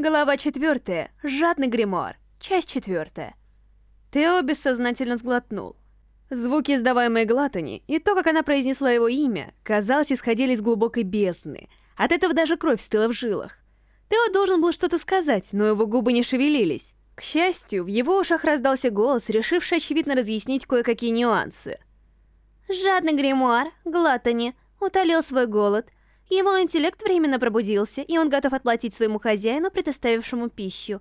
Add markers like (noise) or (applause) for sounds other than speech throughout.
Глава четвертая. Жадный гримуар. Часть четвертая. Тео бессознательно сглотнул. Звуки, издаваемые Глатани, и то, как она произнесла его имя, казалось, исходили из глубокой бездны. От этого даже кровь стыла в жилах. Тео должен был что-то сказать, но его губы не шевелились. К счастью, в его ушах раздался голос, решивший очевидно разъяснить кое-какие нюансы. Жадный гримуар, Глатани, утолил свой голод, его интеллект временно пробудился, и он готов отплатить своему хозяину, предоставившему пищу.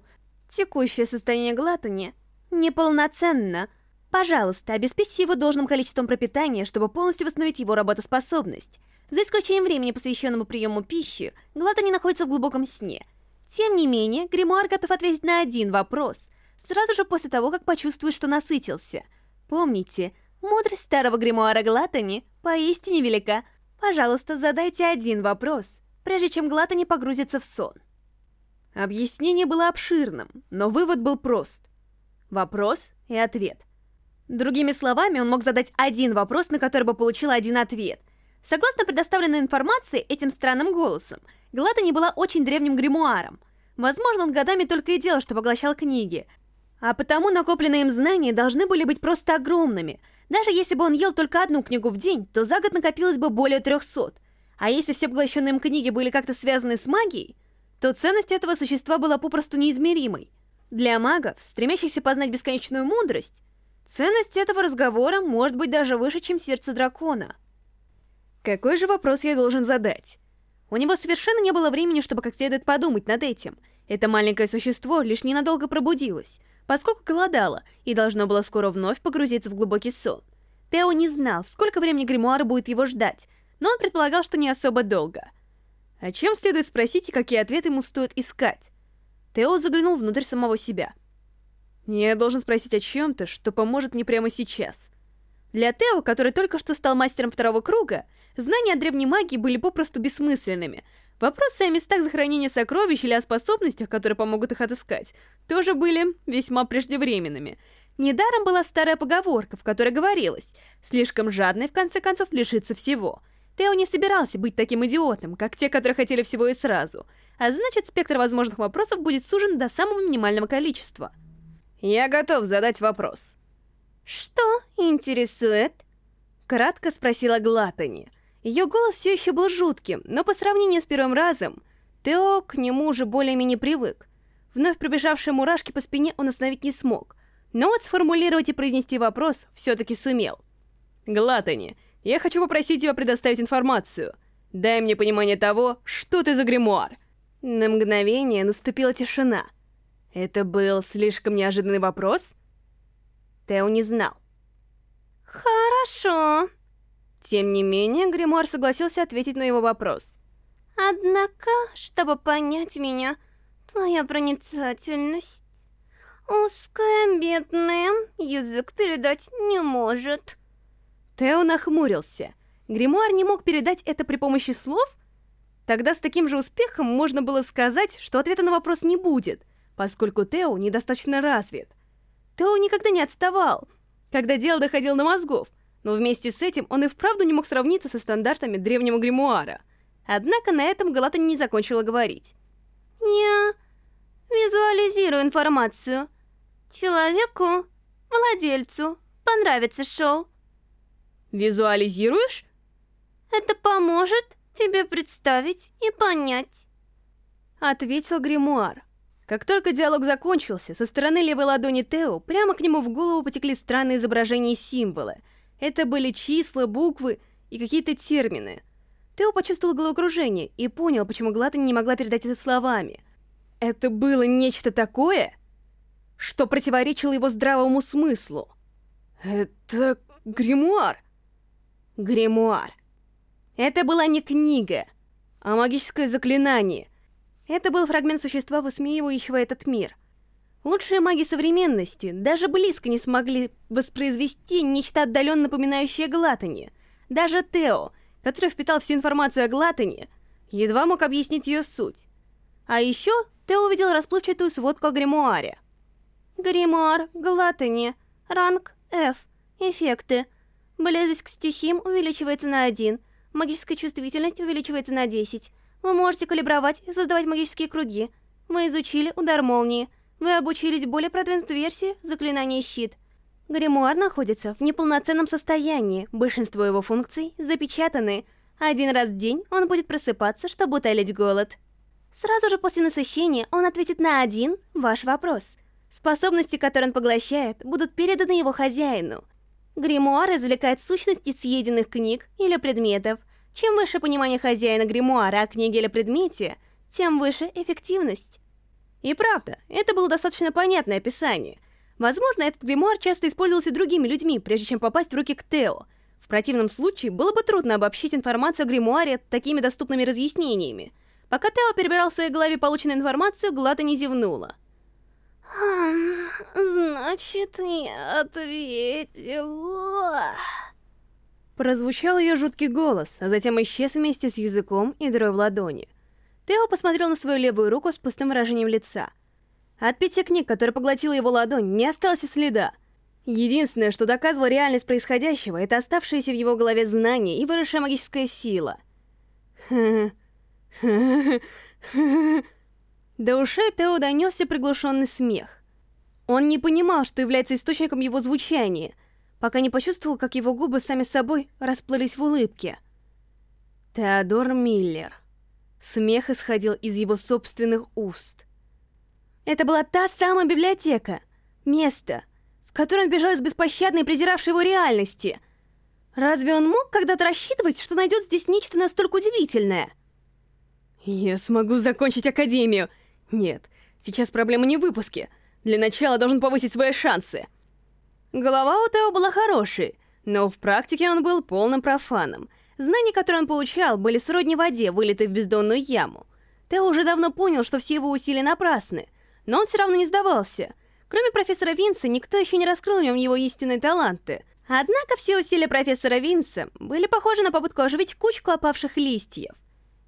Текущее состояние Глатани неполноценно. Пожалуйста, обеспечьте его должным количеством пропитания, чтобы полностью восстановить его работоспособность. За исключением времени, посвященному приему пищи, Глатани находится в глубоком сне. Тем не менее, Гримуар готов ответить на один вопрос, сразу же после того, как почувствует, что насытился. Помните, мудрость старого Гримуара Глатани поистине велика — Пожалуйста, задайте один вопрос, прежде чем Глата не погрузится в сон. Объяснение было обширным, но вывод был прост. Вопрос и ответ. Другими словами, он мог задать один вопрос, на который бы получил один ответ. Согласно предоставленной информации этим странным голосом, Глата не была очень древним гримуаром. Возможно, он годами только и делал, что поглощал книги. А потому накопленные им знания должны были быть просто огромными — даже если бы он ел только одну книгу в день, то за год накопилось бы более 300. А если все поглощенные им книги были как-то связаны с магией, то ценность этого существа была попросту неизмеримой. Для магов, стремящихся познать бесконечную мудрость, ценность этого разговора может быть даже выше, чем сердце дракона. Какой же вопрос я должен задать? У него совершенно не было времени, чтобы как следует подумать над этим. Это маленькое существо лишь ненадолго пробудилось, поскольку голодала и должно было скоро вновь погрузиться в глубокий сон. Тео не знал, сколько времени гримуар будет его ждать, но он предполагал, что не особо долго. О чем следует спросить и какие ответы ему стоит искать? Тео заглянул внутрь самого себя. Я должен спросить о чем-то, что поможет мне прямо сейчас. Для Тео, который только что стал мастером второго круга, знания о древней магии были попросту бессмысленными, Вопросы о местах захоронения сокровищ или о способностях, которые помогут их отыскать, тоже были весьма преждевременными. Недаром была старая поговорка, в которой говорилось «слишком жадный, в конце концов, лишится всего». Тео не собирался быть таким идиотом, как те, которые хотели всего и сразу, а значит, спектр возможных вопросов будет сужен до самого минимального количества. «Я готов задать вопрос». «Что интересует?» Кратко спросила Глатани. Ее голос все еще был жутким, но по сравнению с первым разом, Тео к нему уже более-менее привык. Вновь пробежавшие мурашки по спине он остановить не смог, но вот сформулировать и произнести вопрос все-таки сумел. «Глатани, я хочу попросить тебя предоставить информацию. Дай мне понимание того, что ты за гримуар». На мгновение наступила тишина. Это был слишком неожиданный вопрос? Тео не знал. «Хорошо», тем не менее, Гримуар согласился ответить на его вопрос. Однако, чтобы понять меня, твоя проницательность... Узкая, бедная, язык передать не может. Тео нахмурился. Гримуар не мог передать это при помощи слов? Тогда с таким же успехом можно было сказать, что ответа на вопрос не будет, поскольку Тео недостаточно развит. Тео никогда не отставал, когда дело доходило до мозгов, но вместе с этим он и вправду не мог сравниться со стандартами древнего гримуара. Однако на этом Галата не закончила говорить. «Я визуализирую информацию. Человеку, владельцу, понравится шоу». «Визуализируешь?» «Это поможет тебе представить и понять», — ответил гримуар. Как только диалог закончился, со стороны левой ладони Тео прямо к нему в голову потекли странные изображения и символы — это были числа, буквы и какие-то термины. Тео почувствовал головокружение и понял, почему Глатани не могла передать это словами. Это было нечто такое, что противоречило его здравому смыслу. Это гримуар. Гримуар. Это была не книга, а магическое заклинание. Это был фрагмент существа, высмеивающего этот мир — Лучшие маги современности даже близко не смогли воспроизвести нечто отдаленно напоминающее Глатани. Даже Тео, который впитал всю информацию о Глатани, едва мог объяснить ее суть. А еще Тео увидел расплывчатую сводку о гримуаре. Гримуар, Глатани, ранг F, эффекты. Близость к стихиям увеличивается на 1, магическая чувствительность увеличивается на 10. Вы можете калибровать и создавать магические круги. Вы изучили удар молнии. Вы обучились более продвинутой версии заклинания щит. Гримуар находится в неполноценном состоянии, большинство его функций запечатаны. Один раз в день он будет просыпаться, чтобы утолить голод. Сразу же после насыщения он ответит на один ваш вопрос. Способности, которые он поглощает, будут переданы его хозяину. Гримуар извлекает сущности съеденных книг или предметов. Чем выше понимание хозяина гримуара о книге или предмете, тем выше эффективность. И правда, это было достаточно понятное описание. Возможно, этот гримуар часто использовался другими людьми, прежде чем попасть в руки к Тео. В противном случае, было бы трудно обобщить информацию о гримуаре такими доступными разъяснениями. Пока Тео перебирал в своей голове полученную информацию, Глата не зевнула. Хм, значит, я ответила... Прозвучал ее жуткий голос, а затем исчез вместе с языком и дырой в ладони. Тео посмотрел на свою левую руку с пустым выражением лица. От пяти книг, которые поглотила его ладонь, не осталось и следа. Единственное, что доказывало реальность происходящего, это оставшиеся в его голове знания и выросшая магическая сила. (laughs) До ушей Тео донесся приглушенный смех. Он не понимал, что является источником его звучания, пока не почувствовал, как его губы сами собой расплылись в улыбке. Теодор Миллер. Смех исходил из его собственных уст. Это была та самая библиотека, место, в которое он бежал из беспощадной и презиравшей его реальности. Разве он мог когда-то рассчитывать, что найдет здесь нечто настолько удивительное? Я смогу закончить Академию. Нет, сейчас проблема не в выпуске. Для начала должен повысить свои шансы. Голова у Тео была хорошей, но в практике он был полным профаном — Знания, которые он получал, были сродни воде, вылитой в бездонную яму. Тео уже давно понял, что все его усилия напрасны, но он все равно не сдавался. Кроме профессора Винса, никто еще не раскрыл в нем его истинные таланты. Однако все усилия профессора Винса были похожи на попытку оживить кучку опавших листьев.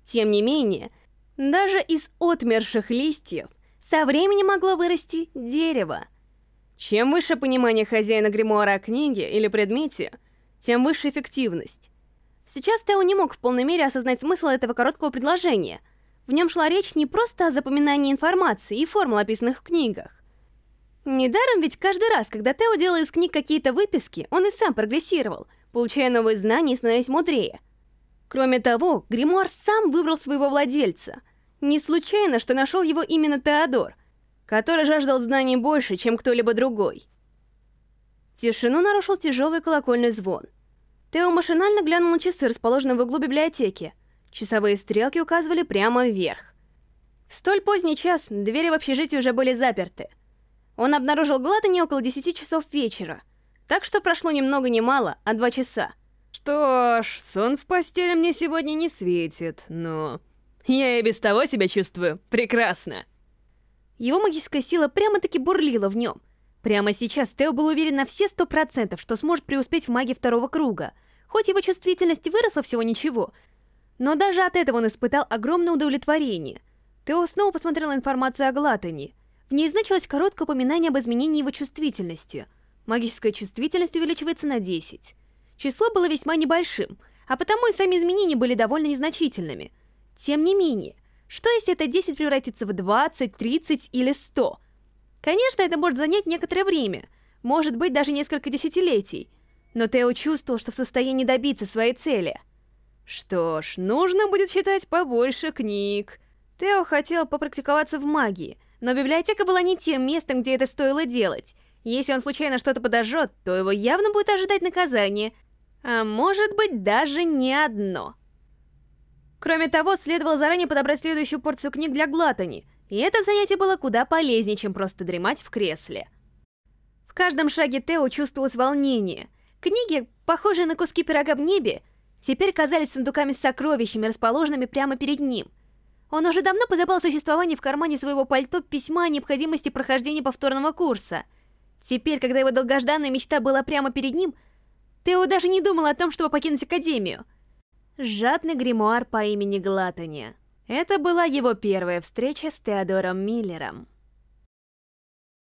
Тем не менее, даже из отмерших листьев со временем могло вырасти дерево. Чем выше понимание хозяина гримуара о книге или предмете, тем выше эффективность. Сейчас Тео не мог в полной мере осознать смысл этого короткого предложения. В нем шла речь не просто о запоминании информации и формул, описанных в книгах. Недаром ведь каждый раз, когда Тео делал из книг какие-то выписки, он и сам прогрессировал, получая новые знания и становясь мудрее. Кроме того, Гримуар сам выбрал своего владельца. Не случайно, что нашел его именно Теодор, который жаждал знаний больше, чем кто-либо другой. Тишину нарушил тяжелый колокольный звон — Тео машинально глянул на часы, расположенные в углу библиотеки. Часовые стрелки указывали прямо вверх. В столь поздний час двери в общежитие уже были заперты. Он обнаружил Глаттани около 10 часов вечера, так что прошло ни много ни мало, а два часа. Что ж, сон в постели мне сегодня не светит, но... Я и без того себя чувствую прекрасно. Его магическая сила прямо-таки бурлила в нем. Прямо сейчас Тео был уверен на все сто процентов, что сможет преуспеть в магии второго круга. Хоть его чувствительность выросла всего ничего, но даже от этого он испытал огромное удовлетворение. Тео снова посмотрел информацию о Глатане. В ней значилось короткое упоминание об изменении его чувствительности. Магическая чувствительность увеличивается на 10. Число было весьма небольшим, а потому и сами изменения были довольно незначительными. Тем не менее, что если это 10 превратится в 20, 30 или 100? Конечно, это может занять некоторое время, может быть, даже несколько десятилетий, но Тео чувствовал, что в состоянии добиться своей цели. Что ж, нужно будет читать побольше книг. Тео хотел попрактиковаться в магии, но библиотека была не тем местом, где это стоило делать. Если он случайно что-то подожжет, то его явно будет ожидать наказание, а может быть даже не одно. Кроме того, следовало заранее подобрать следующую порцию книг для Глатани — и это занятие было куда полезнее, чем просто дремать в кресле. В каждом шаге Тео чувствовалось волнение. Книги, похожие на куски пирога в небе, теперь казались сундуками с сокровищами, расположенными прямо перед ним. Он уже давно позабыл существование в кармане своего пальто письма о необходимости прохождения повторного курса. Теперь, когда его долгожданная мечта была прямо перед ним, Тео даже не думал о том, чтобы покинуть Академию. Жадный гримуар по имени Глатани. Это была его первая встреча с Теодором Миллером.